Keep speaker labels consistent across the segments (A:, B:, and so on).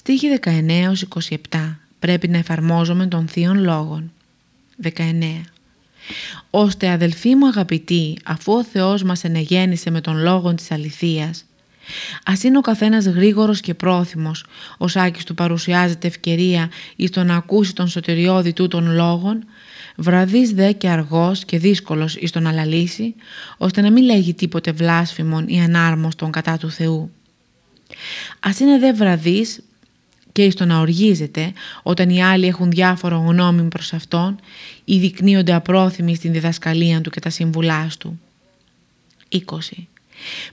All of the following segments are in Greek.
A: Στίχη 19-27 πρέπει να εφαρμόζουμε των θείων λόγων. 19. Ώστε αδελφοί μου αγαπητοί, αφού ο Θεός μας ενεγέννησε με τον λόγο της αληθείας, ας είναι ο καθένας γρήγορος και πρόθυμος, ο Σάκης του παρουσιάζεται ευκαιρία εις το να ακούσει τον σωτηριώδη του των λόγων, βραδύς δε και αργός και δύσκολος εις τον αλαλήσει, ώστε να μην λέγει τίποτε βλάσφημον ή ανάρμοστον κατά του Θεού. Ας είναι δε βραδύς και εις το να οργίζεται όταν οι άλλοι έχουν διάφορο γνώμη προς αυτόν ή δεικνύονται απρόθυμοι στην διδασκαλία του και τα συμβουλάς του. 20.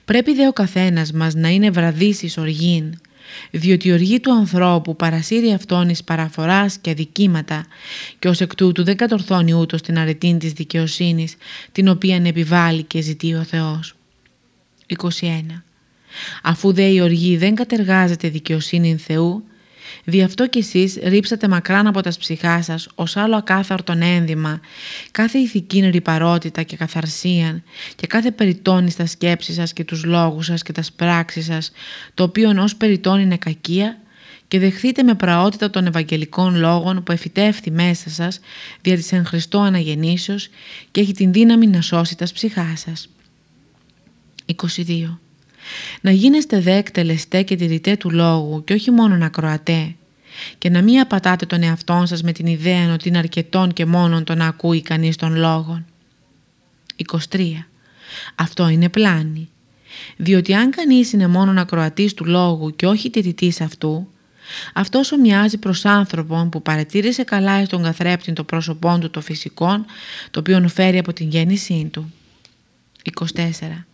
A: Πρέπει δε ο καθένας μας να είναι βραδύς εις οργήν, διότι η οργή του ανθρώπου παρασύρει αυτόν εις παραφοράς και αδικήματα και ως εκ τούτου δεν κατορθώνει ούτως την αρετή της δικαιοσύνης την οποία επιβάλλει και ζητεί ο Θεός. 21. Αφού δε η οργή δεν κατεργάζεται δικαιοσύνη Θεού, Δι' αυτό κι εσείς ρίψατε μακράν από τα ψυχά σας ως άλλο ακάθαρτον ένδυμα, κάθε ηθική ρηπαρότητα και καθαρσία και κάθε περιτόνι στα σκέψη σας και τους λόγους σας και τα πράξεις σας, το οποίο ως περιτόνι είναι κακία και δεχθείτε με πραότητα των Ευαγγελικών λόγων που εφητεύθη μέσα σας δια της εν Χριστώ αναγεννήσεως και έχει την δύναμη να σώσει τα ψυχά σας. 22. Να γίνεστε δε εκτελεστέ και τηρητέ του λόγου και όχι μόνο ακροατέ και να μην απατάτε τον εαυτό σας με την ιδέα ότι είναι αρκετόν και μόνον το να ακούει κανείς τον λόγο. 23. Αυτό είναι πλάνη. Διότι αν κανείς είναι μόνον ακροατής του λόγου και όχι τηρητής αυτού, αυτός ομοιάζει προς άνθρωπον που παρατήρησε καλά στον καθρέπτην το πρόσωπό του το φυσικό, το οποίο φέρει από την γέννησή του. 24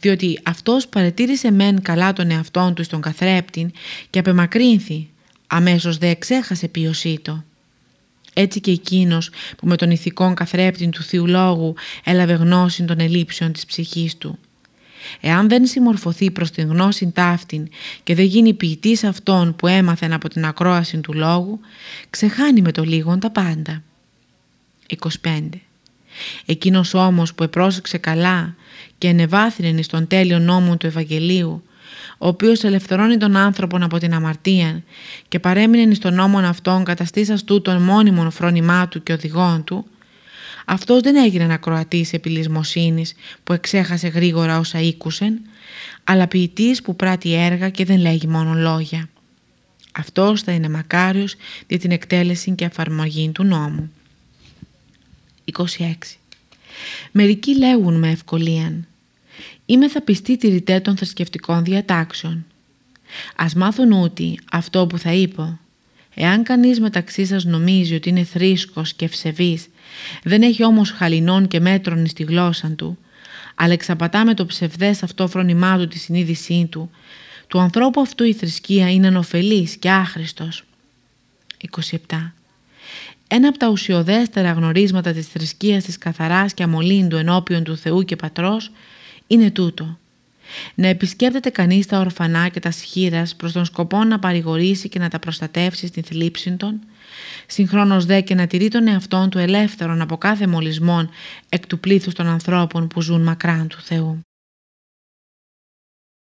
A: διότι αυτός παρετήρησε μεν καλά τον εαυτόν του στον καθρέπτην και απεμακρύνθη, αμέσως δε εξέχασε ποιοσή το. Έτσι και εκείνος που με τον ηθικών καθρέπτην του Θείου Λόγου έλαβε γνώση των ελλείψεων της ψυχής του. Εάν δεν συμμορφωθεί προς την γνώση ταύτην και δεν γίνει ποιητής αυτών που έμαθεν από την ακρόαση του Λόγου, ξεχάνει με το λίγον τα πάντα. 25. Εκείνος όμως που επρόσεξε καλά και ενεβάθυνε στον τέλειο νόμο του Ευαγγελίου, ο οποίος ελευθερώνει τον άνθρωπον από την αμαρτία και παρέμεινε στον νόμον αυτόν καταστήσας του τον μόνιμον φρόνημά του και οδηγών του, αυτός δεν έγινε ακροατής επιλυσμοσύνης που εξέχασε γρήγορα όσα ήκουσεν, αλλά ποιητής που πράττει έργα και δεν λέγει μόνο λόγια. Αυτός θα είναι μακάριος για την εκτέλεση και εφαρμογή του νόμου. 26. Μερικοί λέγουν με ευκολίαν «Είμαι θα πιστή τηρητέ των θρησκευτικών διατάξεων». Ας μάθουν ότι αυτό που θα είπω Εάν κανείς μεταξύ σας νομίζει ότι είναι θρήσκος και ευσεβής, δεν έχει όμως χαλινών και μέτρων στη γλώσσα του, αλλά εξαπατά με το ψευδές αυτό φρονημά του τη συνείδησή του, του ανθρώπου αυτού η θρησκεία είναι ανοφελής και άχρηστος. 27. Ένα από τα ουσιοδέστερα γνωρίσματα της θρησκείας της καθαράς και αμολύντου ενώπιον του Θεού και Πατρός είναι τούτο. Να επισκέπτεται κανείς τα ορφανά και τα σχήρας προς τον σκοπό να παρηγορήσει και να τα προστατεύσει στην θλίψη των, συγχρόνως δε και να τηρεί τον εαυτόν του ελεύθερον από κάθε μολυσμόν εκ του πλήθους των ανθρώπων που ζουν μακράν του Θεού.